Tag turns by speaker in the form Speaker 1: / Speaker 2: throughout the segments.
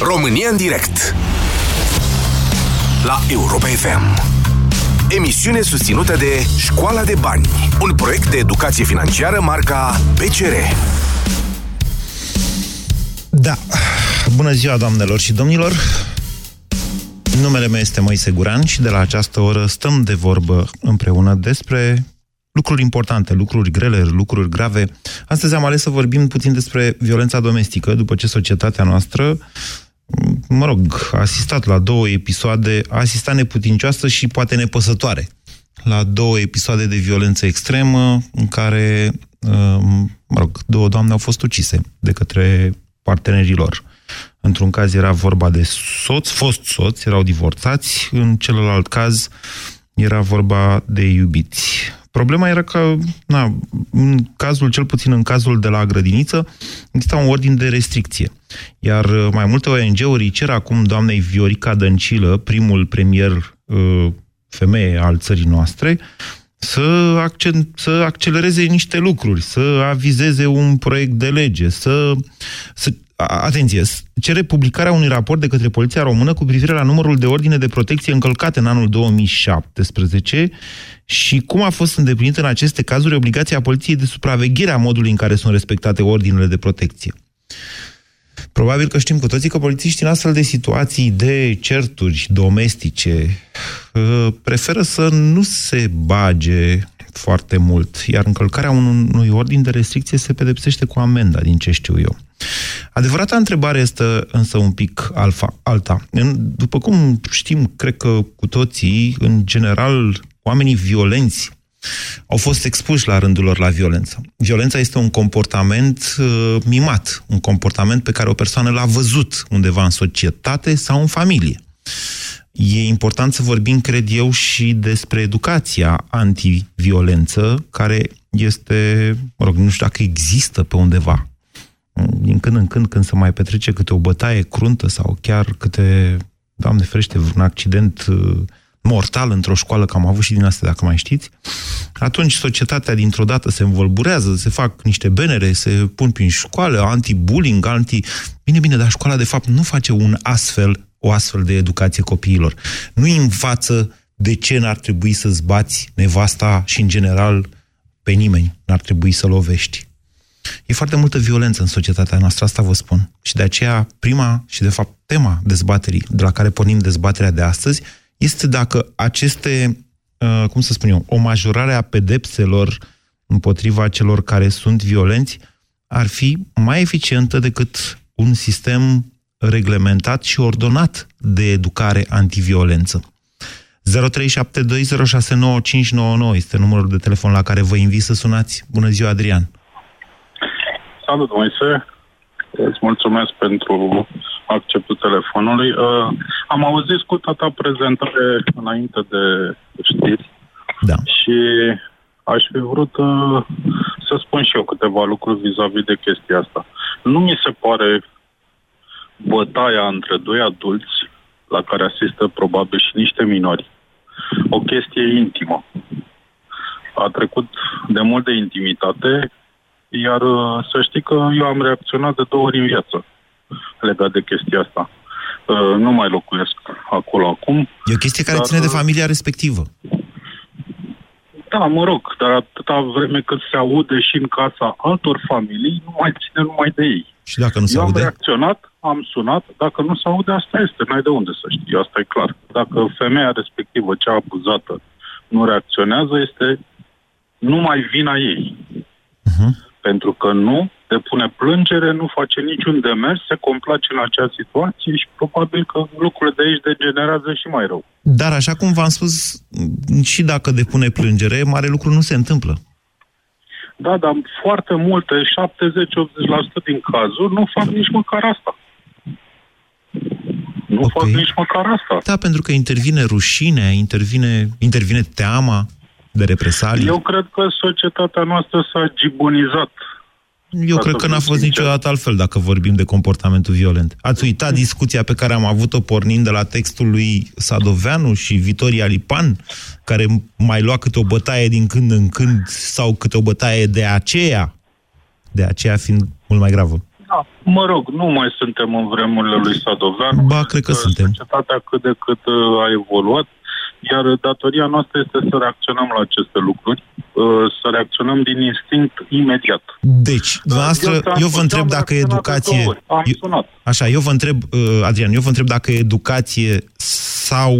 Speaker 1: România în direct. La Europa FM Emisiune susținută de Școala de Bani Un proiect de educație financiară marca PCR
Speaker 2: Da, bună ziua doamnelor și domnilor. Numele meu este Moise Guran și de la această oră stăm de vorbă împreună despre lucruri importante, lucruri grele, lucruri grave. Astăzi am ales să vorbim puțin despre violența domestică, după ce societatea noastră, mă rog, a asistat la două episoade, a asistat neputincioasă și poate nepăsătoare la două episoade de violență extremă în care, mă rog, două doamne au fost ucise de către partenerii lor. Într-un caz era vorba de soț, fost soț, erau divorțați, în celălalt caz era vorba de iubiți. Problema era că, na, în cazul, cel puțin în cazul de la grădiniță, exista un ordin de restricție. Iar mai multe ONG-uri cer acum doamnei Viorica Dăncilă, primul premier uh, femeie al țării noastre, să, accent, să accelereze niște lucruri, să avizeze un proiect de lege, să, să atenție, cere publicarea unui raport de către Poliția Română cu privire la numărul de ordine de protecție încălcate în anul 2017 și cum a fost îndeplinită în aceste cazuri obligația Poliției de supraveghere a modului în care sunt respectate ordinele de protecție. Probabil că știm cu toții că polițiștii în astfel de situații de certuri domestice uh, preferă să nu se bage foarte mult, iar încălcarea unui ordin de restricție se pedepsește cu amenda, din ce știu eu. Adevărata întrebare este însă un pic alfa, alta. După cum știm, cred că cu toții, în general, oamenii violenți au fost expuși la rândul lor la violență. Violența este un comportament uh, mimat, un comportament pe care o persoană l-a văzut undeva în societate sau în familie. E important să vorbim, cred eu, și despre educația antiviolență, care este, mă rog, nu știu dacă există pe undeva. Din când în când, când se mai petrece câte o bătaie cruntă sau chiar câte, Doamne ferește, un accident uh, mortal într-o școală, că am avut și din asta, dacă mai știți, atunci societatea dintr-o dată se învolburează, se fac niște benere, se pun prin școală, anti-bullying, anti... Bine, bine, dar școala de fapt nu face un astfel, o astfel de educație copiilor. Nu învață de ce n-ar trebui să-ți bați nevasta și, în general, pe nimeni n-ar trebui să lovești. E foarte multă violență în societatea noastră, asta vă spun. Și de aceea, prima și, de fapt, tema dezbaterii de la care pornim dezbaterea de astăzi este dacă aceste, uh, cum să spun eu, o majorare a pedepselor împotriva celor care sunt violenți ar fi mai eficientă decât un sistem reglementat și ordonat de educare antiviolență. 0372069599 este numărul de telefon la care vă invit să sunați. Bună ziua, Adrian!
Speaker 3: Salut, Moise! Îți mulțumesc pentru acceptul telefonului. Uh, am auzit cu tata prezentare înainte de știri
Speaker 2: da.
Speaker 3: și aș fi vrut uh, să spun și eu câteva lucruri vis-a-vis de chestia asta. Nu mi se pare bătaia între doi adulți la care asistă probabil și niște minori. O chestie intimă. A trecut de mult de intimitate, iar uh, să știi că eu am reacționat de două ori în viață legat de chestia asta. Uh, nu mai locuiesc acolo acum.
Speaker 2: E o chestie care dar, ține de uh, familia respectivă.
Speaker 3: Da, mă rog, dar atâta vreme cât se aude și în casa altor familii, nu mai ține numai de ei.
Speaker 2: Și dacă nu se
Speaker 3: Eu
Speaker 2: aude?
Speaker 3: am reacționat, am sunat, dacă nu se aude, asta este, n-ai de unde să știi, asta e clar. Dacă femeia respectivă, cea abuzată, nu reacționează, este numai vina ei. Uh-huh pentru că nu depune plângere, nu face niciun demers, se complace în acea situație și probabil că lucrurile de aici degenerează și mai rău.
Speaker 2: Dar așa cum v-am spus, și dacă depune plângere, mare lucru nu se întâmplă.
Speaker 3: Da, dar foarte multe, 70-80% din cazuri, nu fac nici măcar asta. Nu okay. fac nici măcar asta.
Speaker 2: Da, pentru că intervine rușine, intervine, intervine teama de represalii?
Speaker 3: Eu cred că societatea noastră s-a gibonizat.
Speaker 2: Eu cred că n-a fost niciodată altfel dacă vorbim de comportamentul violent. Ați uitat discuția pe care am avut-o pornind de la textul lui Sadoveanu și Vitoria Lipan, care mai lua câte o bătaie din când în când sau câte o bătaie de aceea, de aceea fiind mult mai gravă.
Speaker 3: Da, mă rog, nu mai suntem în vremurile lui Sadoveanu.
Speaker 2: Ba, cred că suntem.
Speaker 3: Societatea cât de cât uh, a evoluat, iar datoria noastră este să reacționăm la aceste lucruri, uh, să reacționăm din instinct imediat.
Speaker 2: Deci, dumneavoastră, eu, eu vă întreb dacă e educație...
Speaker 3: Am sunat.
Speaker 2: Așa, eu vă întreb, uh, Adrian, eu vă întreb dacă e educație sau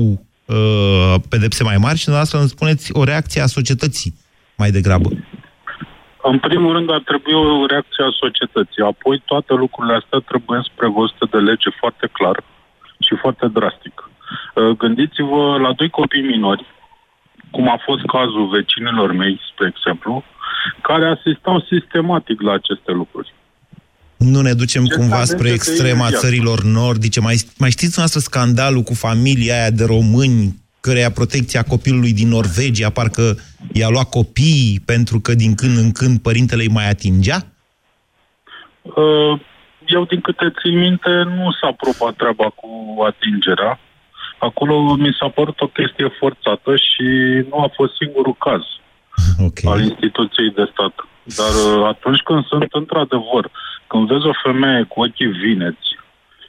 Speaker 2: uh, pedepse mai mari și dumneavoastră îmi spuneți o reacție a societății mai degrabă.
Speaker 3: În primul rând ar trebui o reacție a societății, apoi toate lucrurile astea trebuie prevăzute de lege foarte clar și foarte drastic. Uh, gândiți-vă la doi copii minori, cum a fost cazul vecinilor mei, spre exemplu, care asistau sistematic la aceste lucruri.
Speaker 2: Nu ne ducem Ce cumva spre extrema țărilor nordice. Mai, mai știți dumneavoastră scandalul cu familia aia de români căreia protecția copilului din Norvegia parcă i-a luat copiii pentru că din când în când părintele îi mai atingea?
Speaker 3: Uh, eu, din câte țin minte, nu s-a probat treaba cu atingerea. Acolo mi s-a părut o chestie forțată și nu a fost singurul caz okay. al instituției de stat. Dar uh, atunci când sunt într-adevăr, când vezi o femeie cu ochii vineți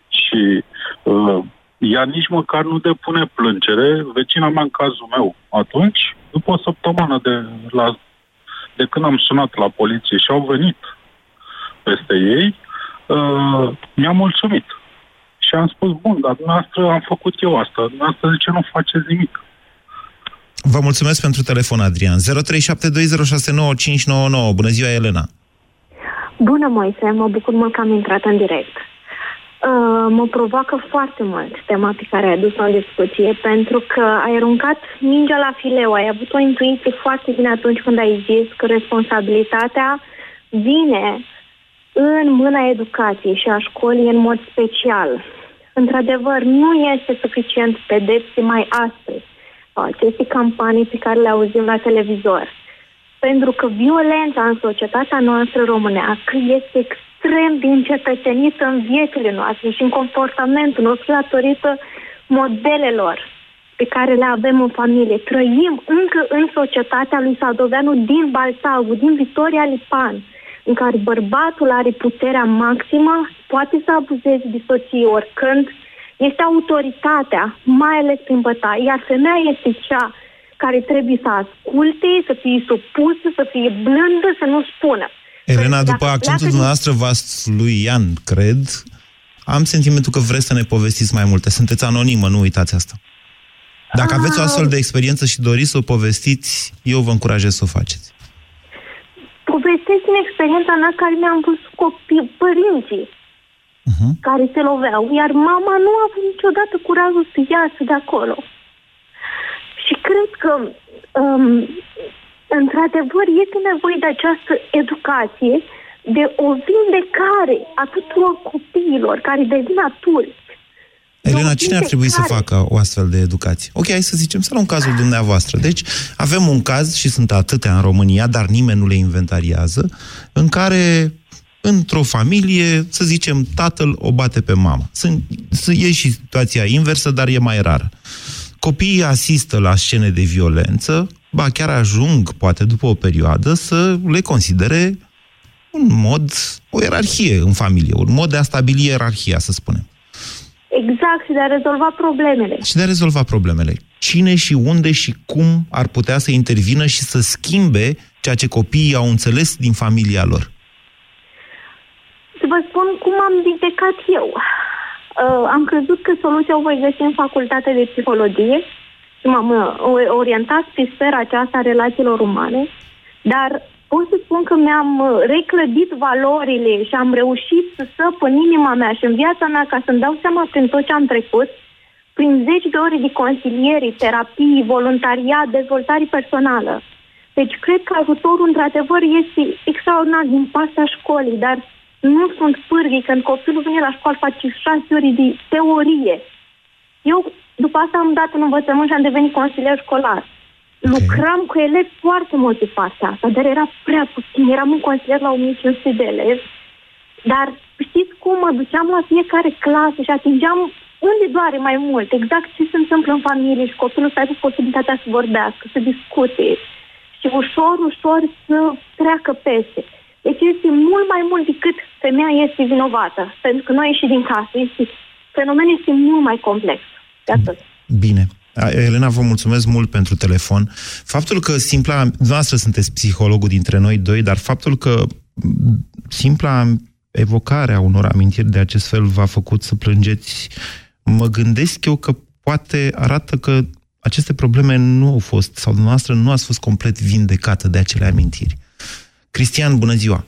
Speaker 3: și uh, ea nici măcar nu depune plângere, vecina mea în cazul meu, atunci, după o săptămână de, la, de când am sunat la poliție și au venit peste ei, uh, mi-a mulțumit. Și am spus, bun, dar dumneavoastră am făcut eu asta, dumneavoastră de ce nu faceți nimic?
Speaker 2: Vă mulțumesc pentru telefon, Adrian. 0372069599. Bună ziua, Elena!
Speaker 4: Bună, Moise! Mă bucur mult că am intrat în direct. Uh, mă provoacă foarte mult tema pe care ai adus-o în discuție, pentru că ai aruncat mingea la fileu, ai avut o intuiție foarte bine atunci când ai zis că responsabilitatea vine în mâna educației și a școlii în mod special. Într-adevăr, nu este suficient pedepse mai astăzi aceste campanii pe care le auzim la televizor. Pentru că violența în societatea noastră românească este extrem de încetățenită în viețile noastre și în comportamentul nostru datorită modelelor pe care le avem în familie. Trăim încă în societatea lui Sadoveanu din Balsagu, din Victoria Lipan, în care bărbatul are puterea maximă, poate să abuzeze de soție oricând, este autoritatea, mai ales prin bătaie, iar femeia este cea care trebuie să asculte, să fie supusă, să fie blândă, să nu spună.
Speaker 2: Elena, după accentul dumneavoastră lui Ian, cred, am sentimentul că vreți să ne povestiți mai multe. Sunteți anonimă, nu uitați asta. Dacă aveți o astfel de experiență și doriți să o povestiți, eu vă încurajez să o faceți.
Speaker 4: Povestesc din experiența mea care mi-am văzut copii, părinții uh-huh. care se loveau, iar mama nu a avut niciodată curajul să iasă de acolo. Și cred că um, într-adevăr, este nevoie de această educație, de o vindecare a tuturor copiilor care devin adulți.
Speaker 2: Elena, cine ar trebui să facă o astfel de educație? Ok, hai să zicem, să luăm cazul dumneavoastră. Deci, avem un caz, și sunt atâtea în România, dar nimeni nu le inventariază, în care, într-o familie, să zicem, tatăl o bate pe mama. Sunt, e și situația inversă, dar e mai rară. Copiii asistă la scene de violență, ba chiar ajung, poate după o perioadă, să le considere un mod, o ierarhie în familie, un mod de a stabili ierarhia, să spunem.
Speaker 4: Exact, și de a rezolva problemele.
Speaker 2: Și de a rezolva problemele. Cine și unde și cum ar putea să intervină și să schimbe ceea ce copiii au înțeles din familia lor?
Speaker 4: Să vă spun cum am vindecat eu. Uh, am crezut că soluția o voi găsi în facultatea de psihologie și m-am uh, orientat pe sfera aceasta a relațiilor umane, dar pot să spun că mi-am uh, reclădit valorile și am reușit să săp în inima mea și în viața mea ca să-mi dau seama prin tot ce am trecut, prin zeci de ore de consilieri, terapii, voluntariat, dezvoltare personală. Deci cred că ajutorul, într-adevăr, este extraordinar din partea școlii, dar nu sunt pârghii. Când copilul vine la școală, face șase ore de teorie. Eu după asta am dat în învățământ și am devenit consilier școlar. Okay. Lucram cu elevi foarte mult pe partea asta, dar era prea puțin. Eram un consilier la 1500 de elevi, dar știți cum mă duceam la fiecare clasă și atingeam unde doare mai mult, exact ce se întâmplă în familie și copilul să aibă posibilitatea să vorbească, să discute și ușor, ușor să treacă peste. Deci este mult mai mult decât femeia este vinovată. Pentru că nu a ieșit din casă. Este, fenomenul este mult mai complex. De atât.
Speaker 2: Bine. Elena, vă mulțumesc mult pentru telefon. Faptul că simpla, noastră sunteți psihologul dintre noi doi, dar faptul că simpla evocare a unor amintiri de acest fel v-a făcut să plângeți, mă gândesc eu că poate arată că aceste probleme nu au fost, sau dumneavoastră nu ați fost complet vindecată de acele amintiri. Cristian, bună ziua!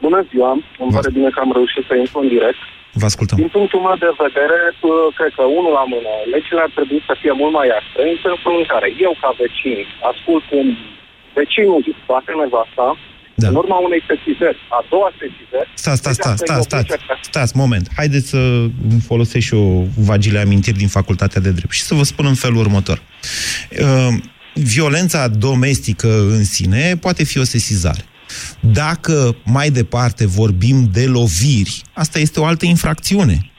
Speaker 5: Bună ziua! Îmi pare bine că am reușit să intru în direct.
Speaker 2: Vă ascultăm.
Speaker 5: Din punctul meu de vedere, cred că unul la mână, legile ar trebui să fie mult mai aspre, în sensul în care eu, ca vecin, ascult cum vecinul bate nevasta, da. în urma unei sesizări, a doua sesizări...
Speaker 2: Stați, stați, stați, stați, stați, stați, moment. Haideți să folosesc și o vagile amintiri din facultatea de drept și să vă spun în felul următor. Uh, violența domestică în sine poate fi o sesizare. Dacă mai departe vorbim de loviri, asta este o altă infracțiune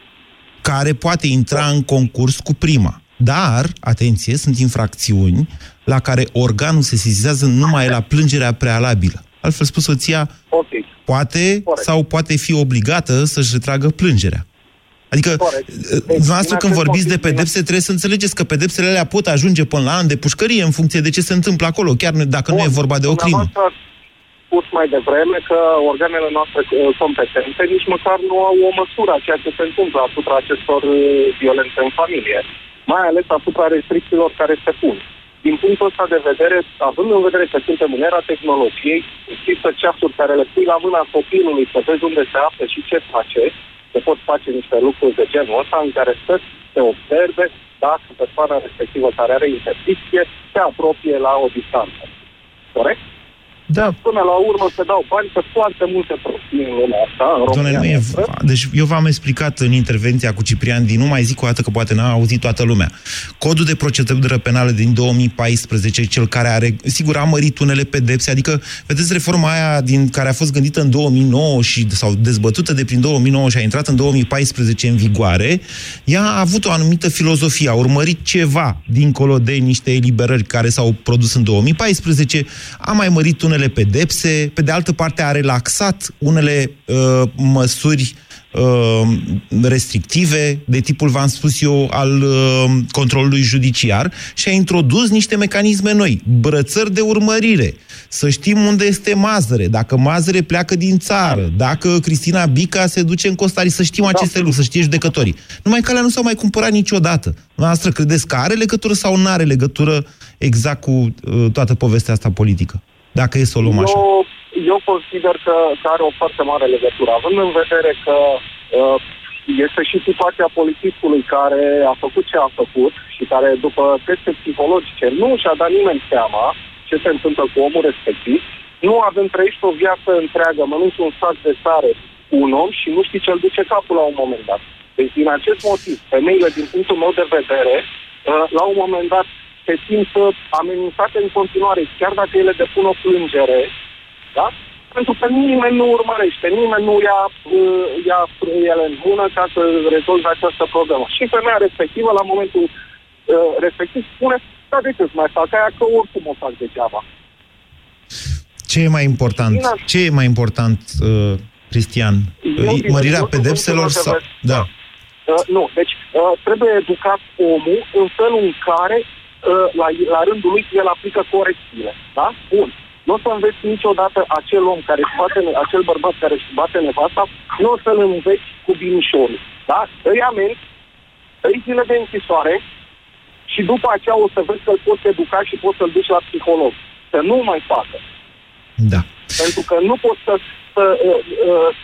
Speaker 2: care poate intra în concurs cu prima. Dar, atenție, sunt infracțiuni la care organul se sesizează numai la plângerea prealabilă. Altfel spus, soția okay. poate Corect. sau poate fi obligată să-și retragă plângerea. Adică, dumneavoastră când vorbiți de pedepse, trebuie să înțelegeți că pedepsele alea pot ajunge până la ani de pușcărie în funcție de ce se întâmplă acolo, chiar dacă Bun. nu e vorba de o crimă
Speaker 5: spus mai devreme că organele noastre uh, competente nici măcar nu au o măsură a ceea ce se întâmplă asupra acestor uh, violențe în familie, mai ales asupra restricțiilor care se pun. Din punctul ăsta de vedere, având în vedere că suntem în era tehnologiei, există ceasuri care le pui la mâna copilului să vezi unde se află și ce face, se pot face niște lucruri de genul ăsta în care să se observe dacă persoana respectivă care are interdicție se apropie la o distanță. Corect?
Speaker 2: Da.
Speaker 5: Până la urmă se dau bani pe foarte multe prostii în lumea asta, în România. nu e...
Speaker 2: Deci eu v-am explicat în intervenția cu Ciprian Din, nu mai zic o dată că poate n-a auzit toată lumea. Codul de procedură penală din 2014, cel care are, sigur, a mărit unele pedepse, adică, vedeți, reforma aia din care a fost gândită în 2009 și, sau dezbătută de prin 2009 și a intrat în 2014 în vigoare, ea a avut o anumită filozofie, a urmărit ceva dincolo de niște eliberări care s-au produs în 2014, a mai mărit unele unele pedepse, pe de altă parte a relaxat unele uh, măsuri uh, restrictive, de tipul, v-am spus eu, al uh, controlului judiciar și a introdus niște mecanisme noi, brățări de urmărire, să știm unde este Mazăre, dacă Mazăre pleacă din țară, dacă Cristina Bica se duce în Costari, să știm aceste da. lucruri, să știe judecătorii. Numai că alea nu s-au mai cumpărat niciodată. Noastră credeți că are legătură sau nu are legătură exact cu uh, toată povestea asta politică? Dacă e să o luăm
Speaker 5: eu,
Speaker 2: așa?
Speaker 5: Eu consider că, că are o foarte mare legătură, având în vedere că uh, este și situația politicului care a făcut ce a făcut și care, după teste psihologice, nu și-a dat nimeni seama ce se întâmplă cu omul respectiv. Nu avem trăit o viață întreagă, mănânci un sac de sare cu un om și nu știi ce-l duce capul la un moment dat. Deci, din acest motiv, femeile, din punctul meu de vedere, uh, la un moment dat se simt amenințate în continuare, chiar dacă ele depun o plângere, da? Pentru că nimeni nu urmărește, nimeni nu ia, uh, ia ele în mână ca să rezolve această problemă. Și femeia respectivă, la momentul uh, respectiv, spune, da, de ce mai fac aia, că oricum o fac degeaba.
Speaker 2: Ce e mai important? Ce e mai important, uh, Cristian? Eu, Mărirea pedepselor sau... Da.
Speaker 5: Uh, nu, deci uh, trebuie educat omul în felul în care la, la rândul lui el aplică corecțiile. Da? Bun. Nu o să înveți niciodată acel om care își bate, acel bărbat care își bate nevasta, nu o să-l înveți cu binișorul. Da? Îi amenzi, îi zile de închisoare și după aceea o să vezi că îl poți educa și poți să-l duci la psiholog. Să nu mai facă.
Speaker 2: Da.
Speaker 5: Pentru că nu poți să, să,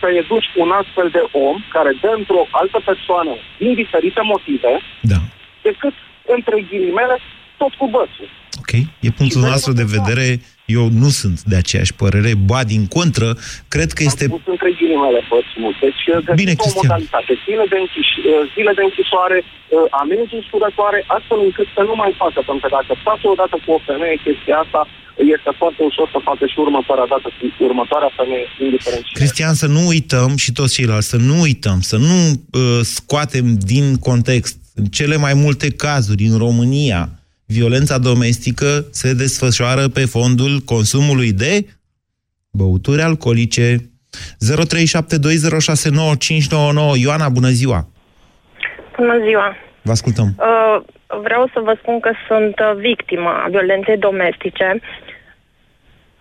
Speaker 5: să educi un astfel de om care dă într-o altă persoană din diferite motive,
Speaker 2: da.
Speaker 5: decât, între ghilimele, tot cu bățul.
Speaker 2: Ok. E punctul nostru de vedere. Eu nu sunt de aceeași părere. Ba, din contră, cred că este...
Speaker 5: Am pus între ghilimele bățul. Deci, Bine, o Cristian. modalitate. Zile de, închis- zile de închisoare, uh, amenzi usurătoare, astfel încât să nu mai facă. Pentru că dacă faci odată cu o femeie chestia asta, este foarte ușor să facă și următoarea dată cu următoarea femeie, indiferent
Speaker 2: Cristian, să nu uităm și toți ceilalți, să nu uităm, să nu uh, scoatem din context în cele mai multe cazuri în România violența domestică se desfășoară pe fondul consumului de Băuturi alcoolice. 0372069599. Ioana, bună ziua!
Speaker 6: Bună ziua!
Speaker 2: Vă ascultăm.
Speaker 6: Uh, vreau să vă spun că sunt uh, victima violenței domestice.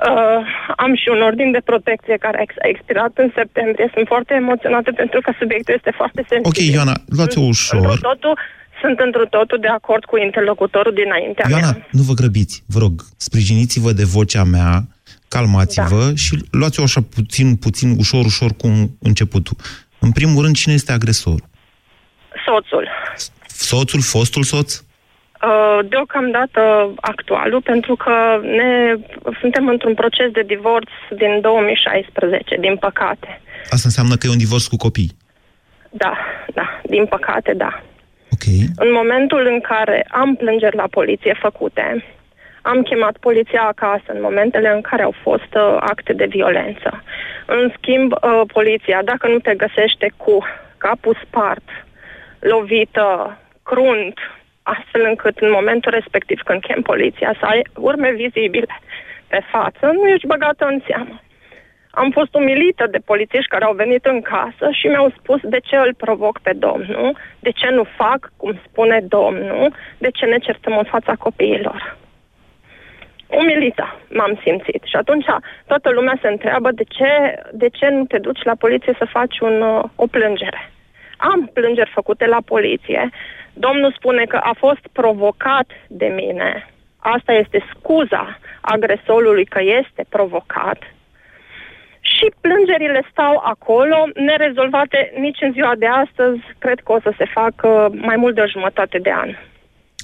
Speaker 6: Uh, am și un ordin de protecție care a expirat în septembrie. Sunt foarte emoționată pentru că subiectul este foarte sensibil.
Speaker 2: Ok, Ioana, luați-o ușor.
Speaker 6: Într totul, sunt într totul de acord cu interlocutorul dinaintea
Speaker 2: Ioana,
Speaker 6: mea.
Speaker 2: nu vă grăbiți, vă rog, sprijiniți-vă de vocea mea, calmați-vă da. și luați-o așa puțin, puțin, ușor, ușor cu începutul. În primul rând, cine este agresorul?
Speaker 6: Soțul.
Speaker 2: Soțul, fostul soț?
Speaker 6: Uh, deocamdată actualul, pentru că ne suntem într-un proces de divorț din 2016, din păcate.
Speaker 2: Asta înseamnă că e un divorț cu copii?
Speaker 6: Da, da, din păcate, da.
Speaker 2: Ok.
Speaker 6: În momentul în care am plângeri la poliție făcute, am chemat poliția acasă în momentele în care au fost uh, acte de violență. În schimb, uh, poliția, dacă nu te găsește cu capul spart, lovită, crunt, astfel încât în momentul respectiv când chem poliția să ai urme vizibile pe față, nu ești băgată în seamă. Am fost umilită de polițiști care au venit în casă și mi-au spus de ce îl provoc pe domnul, de ce nu fac cum spune domnul, de ce ne certăm în fața copiilor. Umilită m-am simțit și atunci toată lumea se întreabă de ce, de ce nu te duci la poliție să faci un, o plângere. Am plângeri făcute la poliție, Domnul spune că a fost provocat de mine. Asta este scuza agresorului că este provocat. Și plângerile stau acolo, nerezolvate nici în ziua de astăzi. Cred că o să se facă mai mult de o jumătate de an.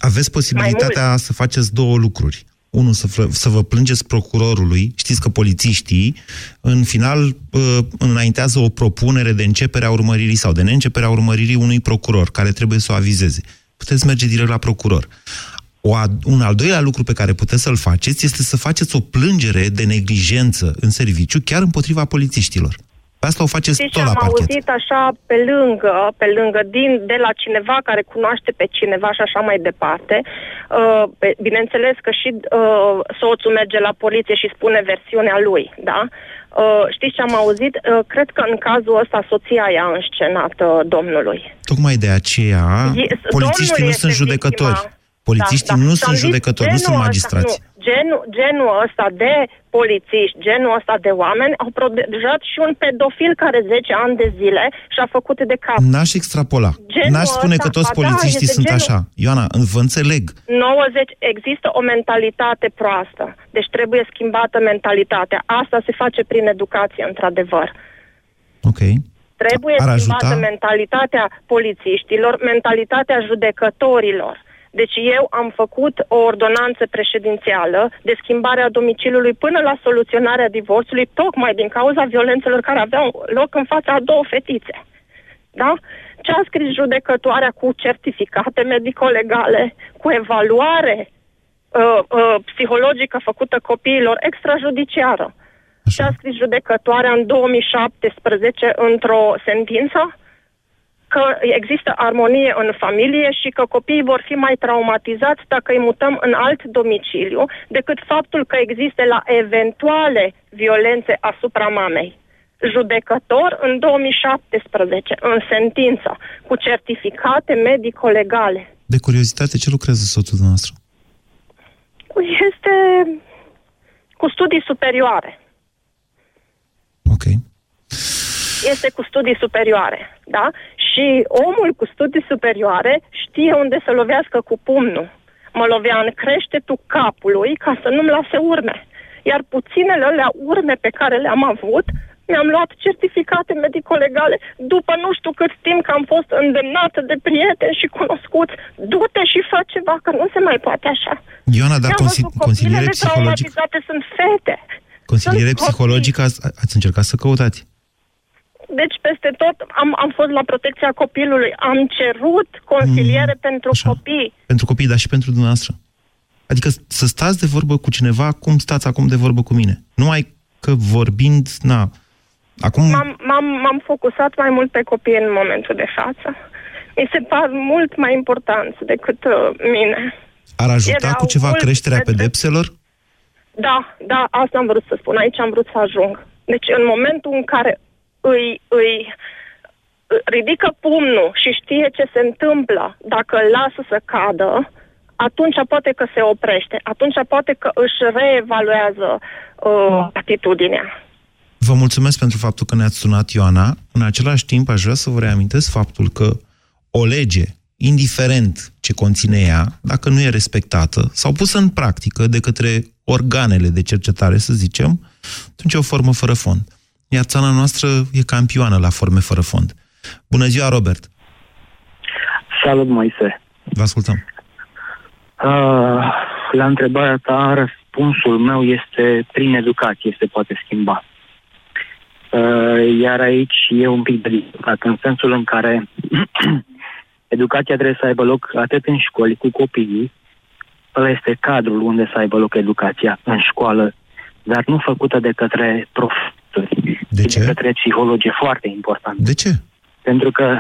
Speaker 2: Aveți posibilitatea să faceți două lucruri. Unu, să, să vă plângeți procurorului. Știți că polițiștii, în final, uh, înaintează o propunere de începere a urmăririi sau de neîncepere a urmăririi unui procuror, care trebuie să o avizeze. Puteți merge direct la procuror. O a, un al doilea lucru pe care puteți să-l faceți este să faceți o plângere de neglijență în serviciu, chiar împotriva polițiștilor. Pe asta o faceți
Speaker 6: Știi
Speaker 2: tot la
Speaker 6: am
Speaker 2: parchet.
Speaker 6: auzit așa pe lângă, pe lângă din, de la cineva care cunoaște pe cineva și așa mai departe. Uh, pe, bineînțeles că și uh, soțul merge la poliție și spune versiunea lui, da? Uh, știți ce am auzit? Uh, cred că în cazul ăsta soția i-a înscenat uh, domnului.
Speaker 2: Tocmai de aceea,
Speaker 6: E-
Speaker 2: polițiștii
Speaker 6: domnul
Speaker 2: nu sunt
Speaker 6: este
Speaker 2: judecători.
Speaker 6: victima.
Speaker 2: Polițiștii
Speaker 6: Da, da.
Speaker 2: nu
Speaker 6: Și am
Speaker 2: sunt
Speaker 6: zis,
Speaker 2: judecători, nu
Speaker 6: genul
Speaker 2: sunt
Speaker 6: ăsta-
Speaker 2: magistrați.
Speaker 6: nu, genul, genul ăsta de polițiști, genul ăsta de oameni au protejat și un pedofil care 10 ani de zile și-a făcut de cap.
Speaker 2: N-aș extrapola.
Speaker 6: Genul
Speaker 2: N-aș spune
Speaker 6: ăsta,
Speaker 2: că toți
Speaker 6: ba da,
Speaker 2: polițiștii
Speaker 6: este
Speaker 2: sunt
Speaker 6: genul-
Speaker 2: așa. Ioana, vă înțeleg.
Speaker 6: 90 există o mentalitate proastă. Deci trebuie schimbată mentalitatea. Asta se face prin educație, într-adevăr.
Speaker 2: Ok.
Speaker 6: Trebuie
Speaker 2: Ar
Speaker 6: schimbată
Speaker 2: ajuta?
Speaker 6: mentalitatea polițiștilor, mentalitatea judecătorilor. Deci eu am făcut o ordonanță președințială de schimbare a domiciliului până la soluționarea divorțului, tocmai din cauza violențelor care aveau loc în fața a două fetițe. Da? Ce a scris judecătoarea cu certificate medico-legale, cu evaluare uh, uh, psihologică făcută copiilor extrajudiciară. Ce a scris judecătoarea în 2017 într-o sentință? Că există armonie în familie și că copiii vor fi mai traumatizați dacă îi mutăm în alt domiciliu decât faptul că există la eventuale violențe asupra mamei. Judecător în 2017, în sentință, cu certificate medico-legale.
Speaker 2: De curiozitate, ce lucrează soțul nostru?
Speaker 6: Este cu studii superioare.
Speaker 2: Ok.
Speaker 6: este cu studii superioare, da? Și omul cu studii superioare știe unde să lovească cu pumnul. Mă lovea în creștetul capului ca să nu-mi lase urme. Iar puținele alea urme pe care le-am avut, mi-am luat certificate medico-legale după nu știu cât timp că am fost îndemnată de prieteni și cunoscuți. Du-te și fă ceva, că nu se mai poate așa.
Speaker 2: Ioana, dar
Speaker 6: Mi-am
Speaker 2: consi-
Speaker 6: văzut
Speaker 2: consiliere
Speaker 6: copilele
Speaker 2: psihologică,
Speaker 6: traumatizate sunt fete.
Speaker 2: consiliere
Speaker 6: Sunt copii.
Speaker 2: psihologică ați, ați încercat să căutați?
Speaker 6: Deci peste tot am, am fost la protecția copilului. Am cerut consiliere
Speaker 2: Mm,
Speaker 6: pentru
Speaker 2: așa.
Speaker 6: copii.
Speaker 2: Pentru copii, dar și pentru dumneavoastră. Adică să stați de vorbă cu cineva cum stați acum de vorbă cu mine. Numai că vorbind, na, acum...
Speaker 6: M-am, m-am, m-am focusat mai mult pe copii în momentul de față. Mi se par mult mai importanți decât uh, mine.
Speaker 2: Ar ajuta
Speaker 6: erau
Speaker 2: cu ceva
Speaker 6: mult
Speaker 2: creșterea
Speaker 6: de-
Speaker 2: pedepselor?
Speaker 6: Da, da, asta am vrut să spun. Aici am vrut să ajung. Deci în momentul în care îi, îi ridică pumnul și știe ce se întâmplă dacă îl lasă să cadă, atunci poate că se oprește, atunci poate că își reevaluează uh, atitudinea.
Speaker 2: Vă mulțumesc pentru faptul că ne-ați sunat, Ioana. În același timp, aș vrea să vă reamintesc faptul că o lege, indiferent ce conține ea, dacă nu e respectată sau pusă în practică de către organele de cercetare, să zicem, atunci e o formă fără fond. Iar țara noastră e campioană la forme fără fond. Bună ziua, Robert!
Speaker 7: Salut, Moise!
Speaker 2: Vă ascultăm!
Speaker 7: Uh, la întrebarea ta, răspunsul meu este prin educație se poate schimba. Uh, iar aici e un pic delicat, în sensul în care educația trebuie să aibă loc atât în școli cu copiii, ăla este cadrul unde să aibă loc educația, în școală, dar nu făcută de către profesori,
Speaker 2: de, ce?
Speaker 7: de către psihologie, foarte important.
Speaker 2: De ce?
Speaker 7: Pentru că,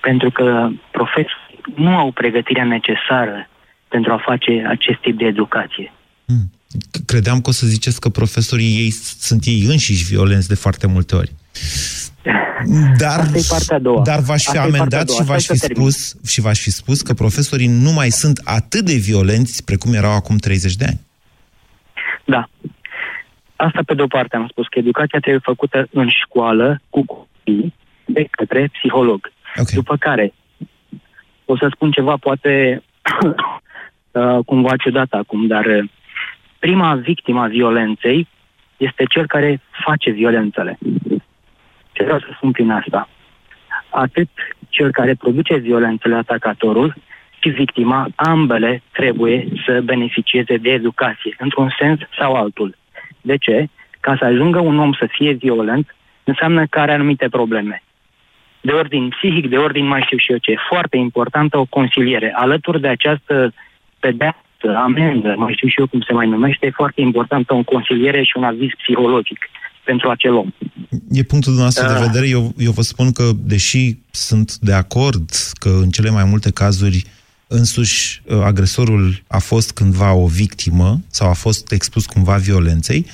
Speaker 7: pentru că profesorii nu au pregătirea necesară pentru a face acest tip de educație.
Speaker 2: Hmm. Credeam că o să ziceți că profesorii ei sunt ei înșiși violenți de foarte multe ori. Dar,
Speaker 7: Asta e partea a doua.
Speaker 2: dar v-aș fi
Speaker 7: Asta
Speaker 2: amendat și v-aș fi, spus, și v-aș fi spus că profesorii nu mai sunt atât de violenți precum erau acum 30 de ani.
Speaker 7: Da. Asta pe de-o parte am spus că educația trebuie făcută în școală cu copii de către psiholog.
Speaker 2: Okay.
Speaker 7: După care, o să spun ceva poate uh, cumva ciudat acum, dar uh, prima victimă a violenței este cel care face violențele. Ce vreau să spun prin asta? Atât cel care produce violențele, atacatorul, și victima, ambele trebuie să beneficieze de educație, într-un sens sau altul. De ce? Ca să ajungă un om să fie violent, înseamnă că are anumite probleme. De ordin psihic, de ordin mai știu și eu ce. E foarte importantă o consiliere. Alături de această pedeapsă, amendă, mai știu și eu cum se mai numește, e foarte importantă o consiliere și un aviz psihologic pentru acel om.
Speaker 2: E punctul dumneavoastră uh. de vedere. Eu, eu vă spun că, deși sunt de acord că în cele mai multe cazuri însuși uh, agresorul a fost cândva o victimă sau a fost expus cumva violenței,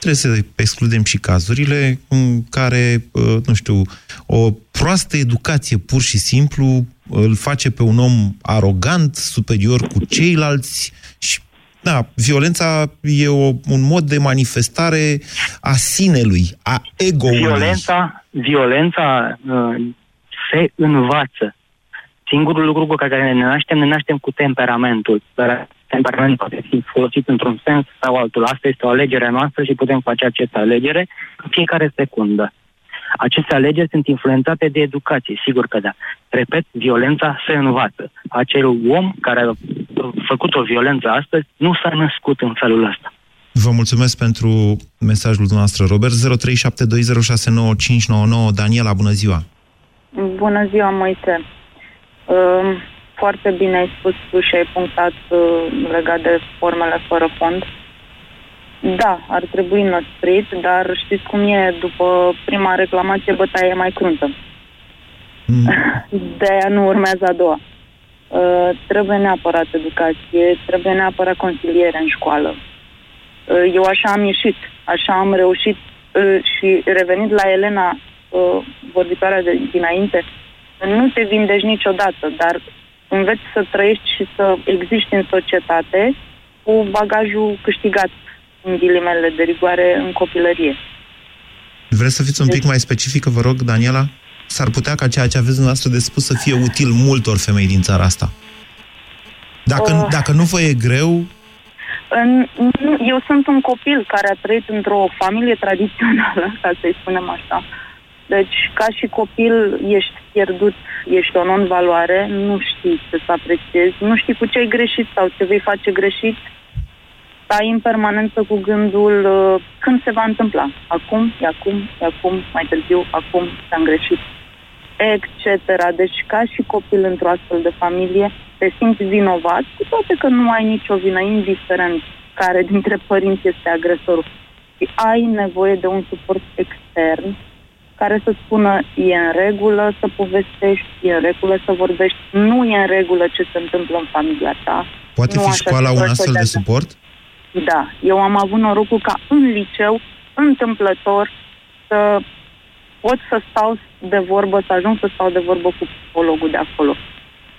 Speaker 2: trebuie să excludem și cazurile în care, uh, nu știu, o proastă educație pur și simplu îl face pe un om arogant, superior cu ceilalți și da, violența e o, un mod de manifestare a sinelui, a ego-ului.
Speaker 7: Violența, violența uh, se învață. Singurul lucru cu care ne naștem, ne naștem cu temperamentul. Dar temperamentul poate fi folosit într-un sens sau altul. Asta este o alegere noastră și putem face această alegere în fiecare secundă. Aceste alegeri sunt influențate de educație, sigur că da. Repet, violența se învață. Acel om care a făcut o violență astăzi nu s-a născut în felul ăsta.
Speaker 2: Vă mulțumesc pentru mesajul dumneavoastră, Robert. 0372069599. Daniela, bună ziua!
Speaker 8: Bună ziua, Moise! Uh, foarte bine ai spus tu și ai punctat uh, legat de formele fără fond. Da, ar trebui năsprit, dar știți cum e, după prima reclamație, bătaia e mai cruntă. Mm. De aia nu urmează a doua. Uh, trebuie neapărat educație, trebuie neapărat consiliere în școală. Uh, eu așa am ieșit, așa am reușit uh, și revenind la Elena, uh, vorbitoarea de dinainte, nu te vindești niciodată, dar înveți să trăiești și să existi în societate cu bagajul câștigat în ghilimele de rigoare în copilărie.
Speaker 2: Vreți să fiți un pic mai specifică, vă rog, Daniela? S-ar putea ca ceea ce aveți dumneavoastră de spus să fie util multor femei din țara asta. Dacă, uh, dacă nu vă e greu...
Speaker 8: În, eu sunt un copil care a trăit într-o familie tradițională, ca să-i spunem așa. Deci, ca și copil, ești pierdut, ești o non-valoare, nu știi ce să apreciezi, nu știi cu ce ai greșit sau ce vei face greșit, stai în permanență cu gândul uh, când se va întâmpla. Acum, e acum, e acum, mai târziu, acum, s-am greșit, etc. Deci, ca și copil într-o astfel de familie, te simți vinovat, cu toate că nu ai nicio vină, indiferent care dintre părinți este agresorul. Și ai nevoie de un suport extern care să spună e în regulă să povestești, e în regulă să vorbești, nu e în regulă ce se întâmplă în familia ta.
Speaker 2: Poate
Speaker 8: nu
Speaker 2: fi școala un astfel de suport?
Speaker 8: Da, eu am avut norocul ca în liceu, întâmplător, să pot să stau de vorbă, să ajung să stau de vorbă cu psihologul de acolo.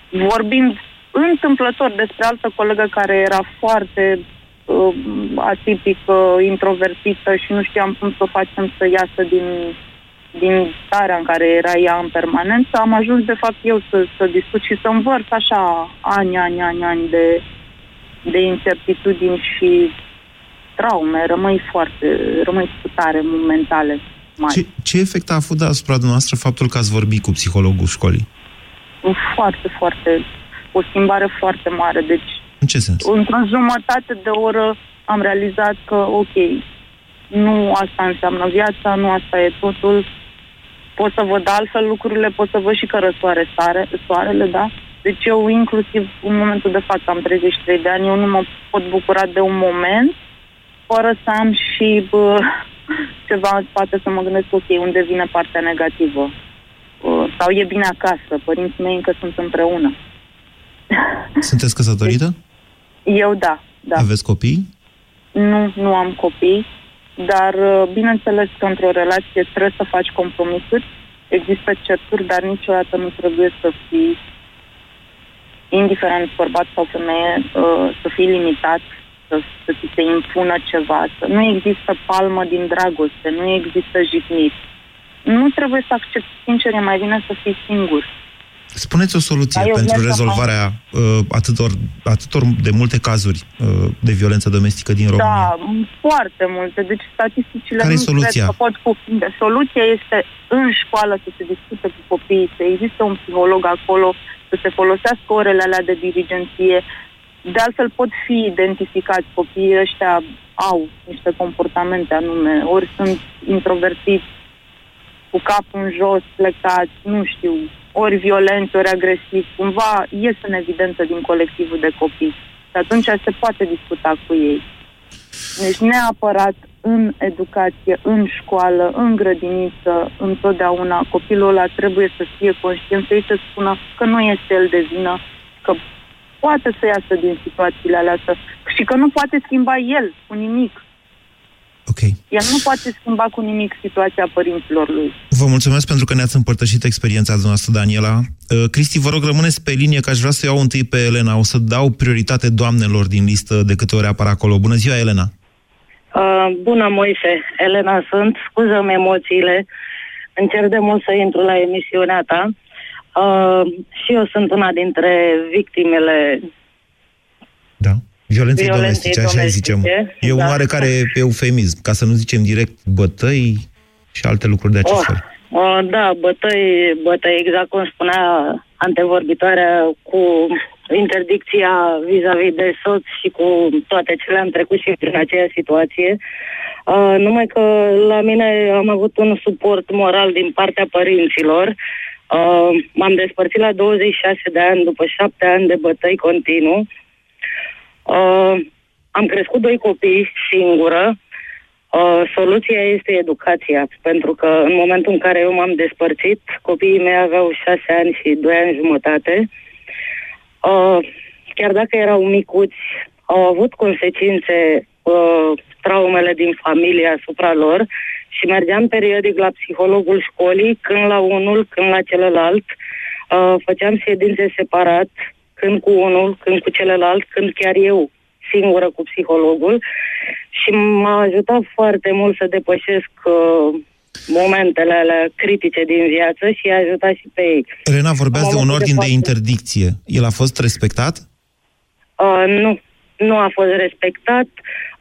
Speaker 8: Vorbind întâmplător despre altă colegă care era foarte uh, atipică, introvertită și nu știam cum să o facem să iasă din, din starea în care era ea în permanență, am ajuns de fapt eu să, să discut și să învăț așa ani, ani, ani, ani de, de incertitudini și traume, rămâi foarte, rămâi cu tare mentale. Mai.
Speaker 2: Ce, ce efect a avut asupra dumneavoastră faptul că ați vorbit cu psihologul școlii?
Speaker 8: Foarte, foarte, o schimbare foarte mare. Deci,
Speaker 2: în ce sens?
Speaker 8: Într-o jumătate de oră am realizat că, ok, nu asta înseamnă viața, nu asta e totul, pot să văd altfel lucrurile, pot să văd și că răsoare soare, soarele, da? Deci eu, inclusiv în momentul de față, am 33 de ani, eu nu mă pot bucura de un moment fără să am și bă, ceva în spate să mă gândesc, ok, unde vine partea negativă? Sau e bine acasă, părinții mei încă sunt împreună.
Speaker 2: Sunteți căsătorită?
Speaker 8: Eu da, da.
Speaker 2: Aveți copii?
Speaker 8: Nu, nu am copii, dar bineînțeles că într-o relație trebuie să faci compromisuri, există certuri, dar niciodată nu trebuie să fii, indiferent bărbat sau femeie, să fii limitat să, să ți se impună ceva, să nu există palmă din dragoste, nu există jignit. Nu trebuie să accepti, sincer, e mai bine să fii singur.
Speaker 2: Spuneți o soluție da, pentru rezolvarea uh, atâtor, atâtor de multe cazuri uh, de violență domestică din România.
Speaker 8: Da, foarte multe. Deci statisticile
Speaker 2: Care
Speaker 8: nu
Speaker 2: soluția?
Speaker 8: cred că pot cuprinde. Soluția este în școală să se discute cu copiii, să există un psiholog acolo, să se folosească orele alea de dirigenție, de altfel pot fi identificați copiii ăștia au niște comportamente anume, ori sunt introvertiți, cu capul în jos, plecați, nu știu, ori violenți, ori agresivi, cumva ies în evidență din colectivul de copii. Și atunci se poate discuta cu ei. Deci neapărat în educație, în școală, în grădiniță, întotdeauna copilul ăla trebuie să fie conștient, să-i se spună că nu este el de vină, că poate să iasă din situațiile alea să... și că nu poate schimba el cu nimic.
Speaker 2: Ok.
Speaker 8: El nu poate schimba cu nimic situația părinților lui.
Speaker 2: Vă mulțumesc pentru că ne-ați împărtășit experiența dumneavoastră, Daniela. Uh, Cristi, vă rog, rămâneți pe linie, că aș vrea să iau întâi pe Elena. O să dau prioritate doamnelor din listă de câte ori apar acolo. Bună ziua, Elena!
Speaker 9: Uh, bună, Moise. Elena sunt. Scuză-mi emoțiile. Încerc de mult să intru la emisiunea ta. Uh, și eu sunt una dintre victimele
Speaker 2: da. Violenței domestice, așa zicem. E un da. oarecare eufemism, ca să nu zicem direct bătăi și alte lucruri de acest oh, fel.
Speaker 9: Oh, da, bătăi, bătăi, exact cum spunea antevorbitoarea, cu interdicția vis-a-vis de soț și cu toate ce le-am trecut și prin aceeași situație. Uh, numai că la mine am avut un suport moral din partea părinților Uh, m-am despărțit la 26 de ani, după șapte ani de bătăi continuu. Uh, am crescut doi copii singură. Uh, soluția este educația, pentru că în momentul în care eu m-am despărțit, copiii mei aveau șase ani și doi ani jumătate. Uh, chiar dacă erau micuți, au avut consecințe uh, traumele din familie asupra lor și mergeam periodic la psihologul școlii, când la unul, când la celălalt. Uh, făceam ședințe separat, când cu unul, când cu celălalt, când chiar eu singură cu psihologul și m-a ajutat foarte mult să depășesc uh, momentele alea critice din viață și a ajutat și pe ei.
Speaker 2: Elena, vorbeați de un ordin de, de interdicție. El a fost respectat?
Speaker 9: Uh, nu, nu a fost respectat.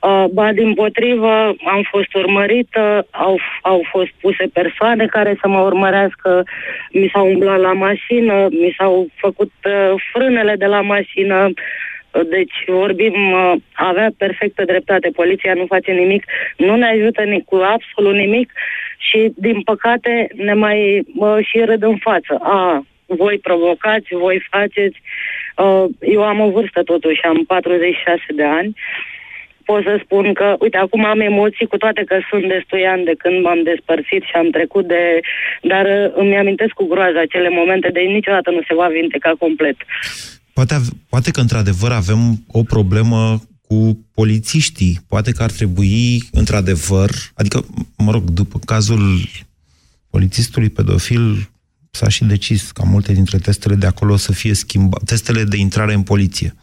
Speaker 9: Uh, ba, din potrivă, am fost urmărită, au, au fost puse persoane care să mă urmărească, mi s-au umblat la mașină, mi s-au făcut uh, frânele de la mașină, deci vorbim, uh, avea perfectă dreptate, poliția nu face nimic, nu ne ajută nici cu absolut nimic și din păcate ne mai uh, și râd în față. A, voi provocați, voi faceți. Uh, eu am o vârstă totuși, am 46 de ani. Pot să spun că, uite, acum am emoții, cu toate că sunt destui ani de când m-am despărțit și am trecut de... Dar uh, îmi amintesc cu groază acele momente, de niciodată nu se va vindeca complet.
Speaker 2: Poate, poate că, într-adevăr, avem o problemă cu polițiștii. Poate că ar trebui, într-adevăr, adică, mă rog, după cazul polițistului pedofil, s-a și decis ca multe dintre testele de acolo să fie schimbate, testele de intrare în poliție,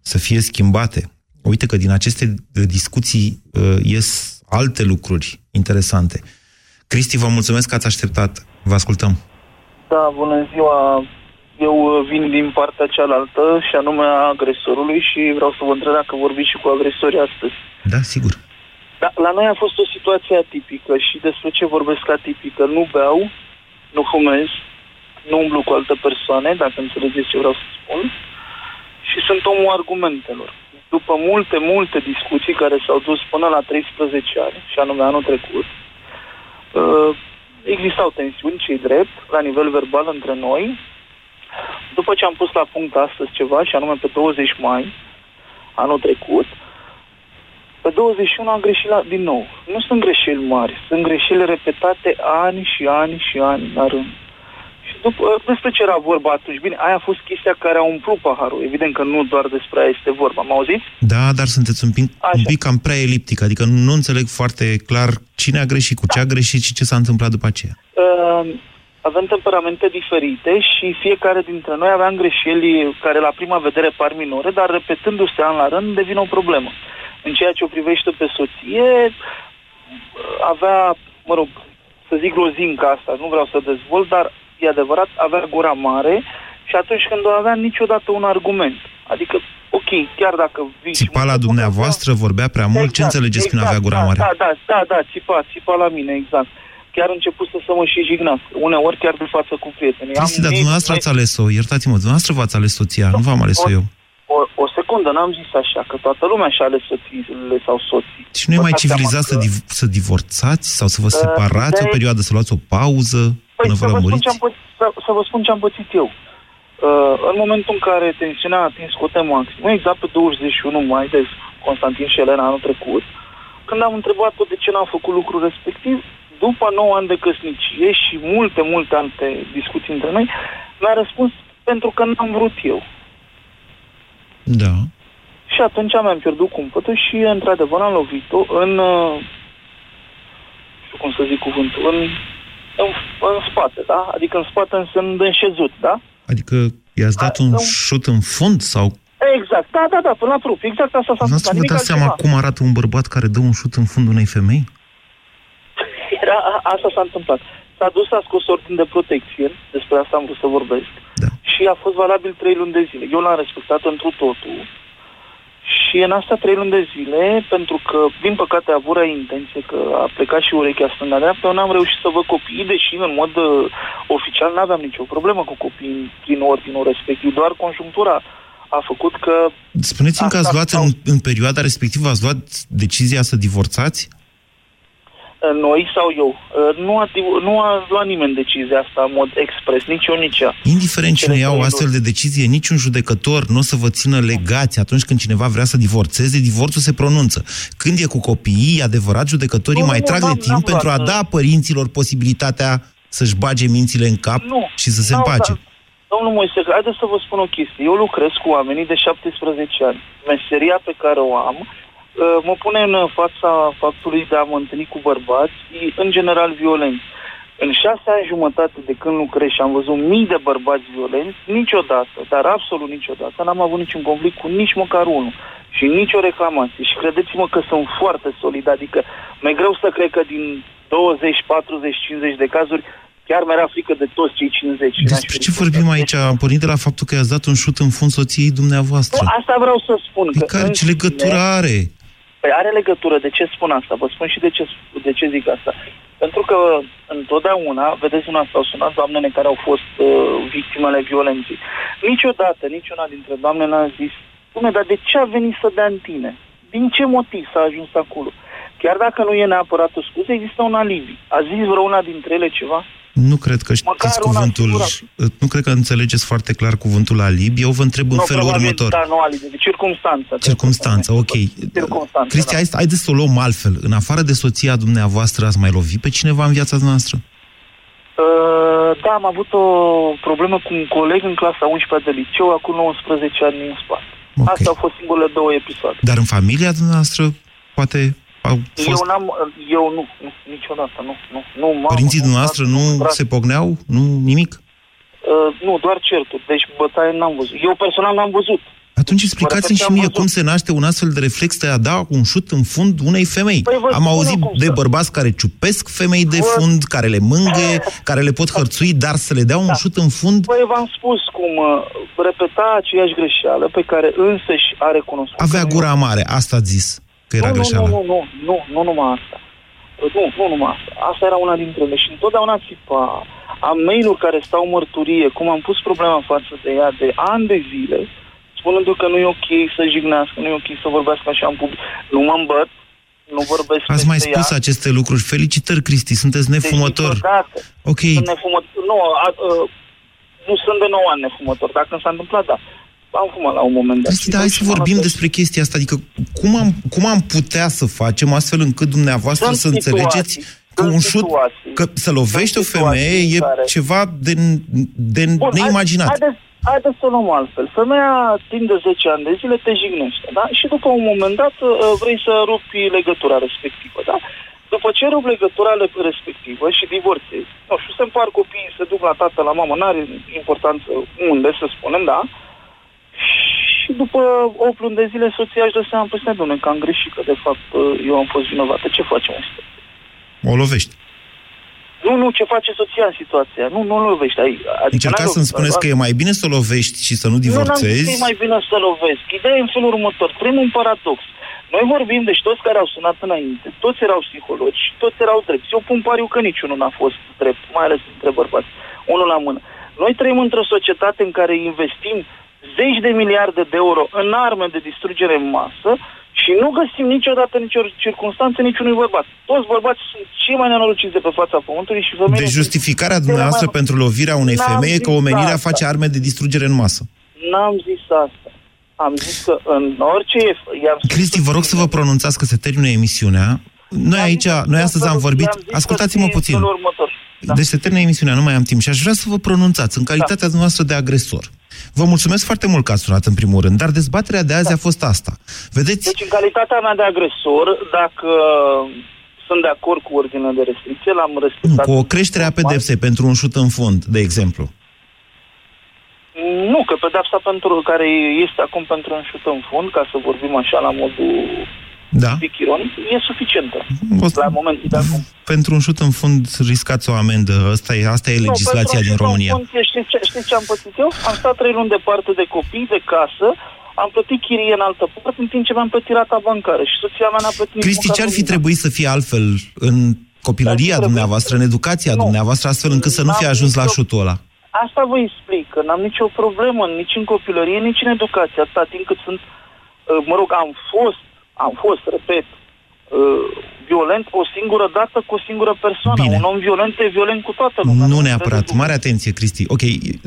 Speaker 2: să fie schimbate. Uite că din aceste discuții uh, ies alte lucruri interesante. Cristi, vă mulțumesc că ați așteptat. Vă ascultăm.
Speaker 10: Da, bună ziua. Eu uh, vin din partea cealaltă și anume a agresorului și vreau să vă întreb dacă vorbiți și cu agresorii astăzi.
Speaker 2: Da, sigur.
Speaker 10: Da, la noi a fost o situație atipică și despre ce vorbesc atipică. Nu beau, nu fumez, nu umblu cu alte persoane, dacă înțelegeți ce vreau să spun, și sunt omul argumentelor. După multe, multe discuții care s-au dus până la 13 ani, și anume anul trecut, uh, existau tensiuni, cei drept, la nivel verbal între noi, după ce am pus la punct astăzi ceva, și anume pe 20 mai, anul trecut, pe 21 am greșit la, din nou. Nu sunt greșeli mari, sunt greșeli repetate ani și ani și ani la rând. Și după, despre ce era vorba atunci? Bine, aia a fost chestia care a umplut paharul. Evident că nu doar despre aia este vorba. Mă auziți?
Speaker 2: Da, dar sunteți un pic, un pic cam prea eliptic. Adică nu înțeleg foarte clar cine a greșit, cu ce a greșit și ce s-a întâmplat după aceea.
Speaker 10: Uh, avem temperamente diferite și fiecare dintre noi avea greșeli care la prima vedere par minore, dar repetându-se an la rând devin o problemă. În ceea ce o privește pe soție, avea, mă rog, să zic lozinca asta, nu vreau să dezvolt, dar e adevărat, avea gura mare și atunci când o avea niciodată un argument. Adică, ok, chiar dacă vii...
Speaker 2: Țipa la dumneavoastră, vorbea prea mult, exact, ce înțelegeți exact, prin avea gura
Speaker 10: da,
Speaker 2: mare?
Speaker 10: Da, da, da, da, țipa, țipa la mine, exact chiar început să, să mă și jignească. Uneori chiar de față cu prietenii.
Speaker 2: Cristi, dar dumneavoastră ați ales-o, iertați-mă, dumneavoastră v-ați ales soția, nu v-am ales-o eu.
Speaker 10: O, o secundă, n-am zis așa, că toată lumea și-a ales soțiile sau soții.
Speaker 2: Și nu e mai civilizat să, div- să divorțați sau să vă uh, separați de... o perioadă, să luați o pauză
Speaker 10: păi, până vă lămuriți? Pă- să, să vă spun ce am pățit eu. Uh, în momentul în care tensiunea a atins cote maxim, exact pe 21 mai de Constantin și Elena anul trecut, când am întrebat-o de ce n-am făcut lucrul respectiv, după 9 ani de căsnicie și multe, multe alte discuții între noi, mi-a răspuns pentru că n-am vrut eu.
Speaker 2: Da.
Speaker 10: Și atunci mi-am pierdut cumpătul și, într-adevăr, am lovit-o în... Uh, nu știu cum să zic cuvântul, în, în, în spate, da? Adică în spate însemnând înșezut, da?
Speaker 2: Adică i-ați dat A, un în... șut în fund sau
Speaker 10: Exact, da, da, da, până la trup. Exact asta s-a
Speaker 2: întâmplat. Nu vă dați seama cum arată un bărbat care dă un șut în fundul unei femei?
Speaker 10: Era, asta s-a întâmplat. S-a dus, a scos ordin de protecție, despre asta am vrut să vorbesc,
Speaker 2: da.
Speaker 10: și a fost valabil trei luni de zile. Eu l-am respectat întru totul și în asta trei luni de zile, pentru că, din păcate, a avut intenție că a plecat și urechea stânga-dreaptă, eu n-am reușit să văd copiii, deși în mod uh, oficial n-aveam nicio problemă cu copiii prin ordinul respectiv, doar conjunctura a făcut că...
Speaker 2: Spuneți-mi că ați luat sau... în, în perioada respectivă, ați luat decizia să divorțați?
Speaker 10: Noi sau eu. Uh, nu a, nu a luat nimeni decizia asta în mod expres, nici eu, nici ea.
Speaker 2: Indiferent cine ia o astfel de decizie, niciun judecător nu o să vă țină legați atunci când cineva vrea să divorțeze, divorțul se pronunță. Când e cu copiii, adevărat, judecătorii nu, mai nu, trag de timp pentru a da părinților posibilitatea să-și bage mințile în cap
Speaker 10: nu,
Speaker 2: și să se împace.
Speaker 10: Domnul Moise, haideți să vă spun o chestie. Eu lucrez cu oamenii de 17 ani. Meseria pe care o am Uh, mă pune în fața faptului de a mă întâlni cu bărbați, în general violenți. În șase ani jumătate de când lucrez și am văzut mii de bărbați violenți, niciodată, dar absolut niciodată, n-am avut niciun conflict cu nici măcar unul și nicio reclamație. Și credeți-mă că sunt foarte solid, adică mi-e greu să cred că din 20, 40, 50 de cazuri chiar mi-era frică de toți cei 50.
Speaker 2: Despre ce vorbim aici? Am pornit de la faptul că i-ați dat un șut în fund soției dumneavoastră.
Speaker 10: Nu, asta vreau să spun.
Speaker 2: Păi că care, ce legătură are?
Speaker 10: Păi are legătură. De ce spun asta? Vă spun și de ce, de ce zic asta. Pentru că întotdeauna, vedeți, una s-au sunat doamnele care au fost uh, victimele violenței. Niciodată, niciuna dintre doamne n-a zis, Dumne, dar de ce a venit să dea în tine? Din ce motiv s-a ajuns acolo? Chiar dacă nu e neapărat o scuză, există un alibi. A zis vreuna dintre ele ceva?
Speaker 2: Nu cred că știți Măcar cuvântul, nu cred că înțelegeți foarte clar cuvântul alibi. Eu vă întreb în felul probabil, următor.
Speaker 10: Da, nu alibi, de circunstanță.
Speaker 2: Circunstanță, ok.
Speaker 10: Circunstanță,
Speaker 2: Cristi, da. haideți să o luăm altfel. În afară de soția dumneavoastră, ați mai lovit pe cineva în viața noastră?
Speaker 10: Uh, da, am avut o problemă cu un coleg în clasa 11 de liceu, acum 19 ani în spate. Okay. Asta au fost singurele două episoade.
Speaker 2: Dar în familia dumneavoastră, poate au fost...
Speaker 10: Eu, n-am, eu nu, nu, niciodată, nu. nu, nu mamă,
Speaker 2: Părinții
Speaker 10: nu,
Speaker 2: dumneavoastră nu se pogneau? Nu, nimic?
Speaker 10: Uh, nu, doar certuri. Deci bătaie n-am văzut. Eu personal n-am văzut.
Speaker 2: Atunci explicați-mi și mie cum se naște un astfel de reflex de a da un șut în fund unei femei. Păi Am auzit de bărbați care ciupesc femei de vă... fund, care le mângâie, care le pot hărțui, dar să le dea un da. șut în fund?
Speaker 10: Păi v-am spus cum uh, repeta aceeași greșeală pe care însăși a recunoscut.
Speaker 2: Avea gura mare, asta a zis, că era
Speaker 10: nu,
Speaker 2: greșeala.
Speaker 10: Nu, nu, nu, nu, nu numai asta. Nu, nu numai asta. Asta era una dintre ele. Și întotdeauna țipa. Am mail-uri care stau mărturie, cum am pus problema față de ea de ani de zile, spunându că nu e ok să jignească, nu e ok să vorbească așa în public. Nu mă îmbăt, nu vorbesc
Speaker 2: Ați mai spus ea. aceste lucruri. Felicitări, Cristi, sunteți nefumător.
Speaker 10: Deci,
Speaker 2: ok.
Speaker 10: Sunt nefumător. Nu, a, a, nu sunt de 9 ani nefumător. Dacă s-a întâmplat, da. Am fumat la un moment dat.
Speaker 2: Cristi, dar hai să vorbim despre chestia asta. Adică cum am, cum am putea să facem astfel încât dumneavoastră sunt să situații. înțelegeți că un șut, că să lovești o femeie e care... ceva de, de Bun, neimaginat.
Speaker 10: Hai, haideți, haideți să o luăm altfel. Femeia timp de 10 ani de zile te jignește, da? Și după un moment dat uh, vrei să rupi legătura respectivă, da? După ce rup legătura respectivă și divorțezi, nu știu, se împar copiii, se duc la tată, la mamă, n-are importanță unde, să spunem, da? Și după 8 luni de zile soția își dă seama, păi stai, că am greșit, că de fapt uh, eu am fost vinovată. Ce facem asta?
Speaker 2: O lovești.
Speaker 10: Nu, nu, ce face soția în situația? Nu, nu lovești.
Speaker 2: Adică Încercați să-mi spuneți că e mai bine să lovești și să nu divorțezi?
Speaker 10: Nu, nu e mai bine să lovesc. Ideea e în felul următor. Trăim un paradox. Noi vorbim, deci toți care au sunat înainte, toți erau psihologi, toți erau drepți. Eu pun pariu că niciunul n-a fost drept, mai ales între bărbați. Unul la mână. Noi trăim într-o societate în care investim zeci de miliarde de euro în arme de distrugere în masă și nu găsim niciodată nicio circunstanță niciunui bărbat. Toți bărbații sunt cei mai nenorociți de pe fața pământului și femeile...
Speaker 2: Deci justificarea dumneavoastră mai... pentru lovirea unei femei că omenirea asta. face arme de distrugere în masă.
Speaker 10: N-am zis asta. Am zis că în orice...
Speaker 2: Cristi, vă rog să vă pronunțați că se termină emisiunea. Noi aici, noi astăzi am vorbit... Ascultați-mă puțin. Da. Deci se termină emisiunea, nu mai am timp și aș vrea să vă pronunțați în calitatea da. noastră de agresor. Vă mulțumesc foarte mult că ați sunat în primul rând, dar dezbaterea de azi da. a fost asta. Vedeți?
Speaker 10: Deci în calitatea mea de agresor, dacă sunt de acord cu ordinea de restricție, l-am respectat.
Speaker 2: Nu, cu o creștere a pedepsei pentru un șut în fund, de exemplu.
Speaker 10: Nu, că pedepsa pentru care este acum pentru un șut în fund, ca să vorbim așa la modul
Speaker 2: da.
Speaker 10: Pichiron, e suficientă. O, la momentul de acum.
Speaker 2: Pentru un șut în fund riscați o amendă. Asta e, asta e legislația
Speaker 10: nu,
Speaker 2: din România.
Speaker 10: Fund, știți, ce, știți ce am pățit eu? Am stat trei luni departe de copii, de casă, am plătit chirie în altă parte, în timp ce mi-am plătit rata bancară și soția mea n-a plătit
Speaker 2: Cristi, ce ar fi trebuit să fie altfel în copilăria dumneavoastră, în educația nu. dumneavoastră, astfel încât să nu fie ajuns la șutul ăla?
Speaker 10: Asta vă explic, că n-am nicio problemă nici în copilărie, nici în educație, atâta timp cât sunt, uh, mă rog, am fost am fost, repet, uh, violent o singură dată cu o singură persoană. Bine. Un om violent e violent cu toată lumea.
Speaker 2: Nu neapărat. Mare atenție, Cristi. Ok,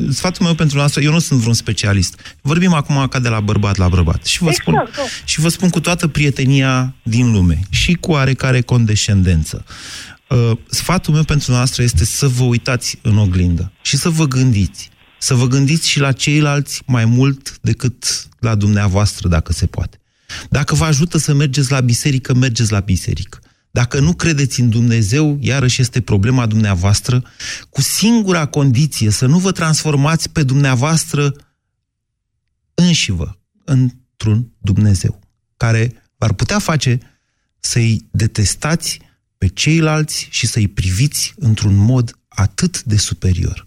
Speaker 2: sfatul meu pentru noastră, eu nu sunt vreun specialist. Vorbim acum ca de la bărbat la bărbat. Și vă, exact, spun, da. și vă spun cu toată prietenia din lume și cu oarecare condescendență. Uh, sfatul meu pentru noastră este să vă uitați în oglindă și să vă gândiți. Să vă gândiți și la ceilalți mai mult decât la dumneavoastră, dacă se poate. Dacă vă ajută să mergeți la biserică, mergeți la biserică. Dacă nu credeți în Dumnezeu, iarăși este problema dumneavoastră, cu singura condiție să nu vă transformați pe dumneavoastră înșivă într-un Dumnezeu, care v-ar putea face să-i detestați pe ceilalți și să-i priviți într-un mod atât de superior.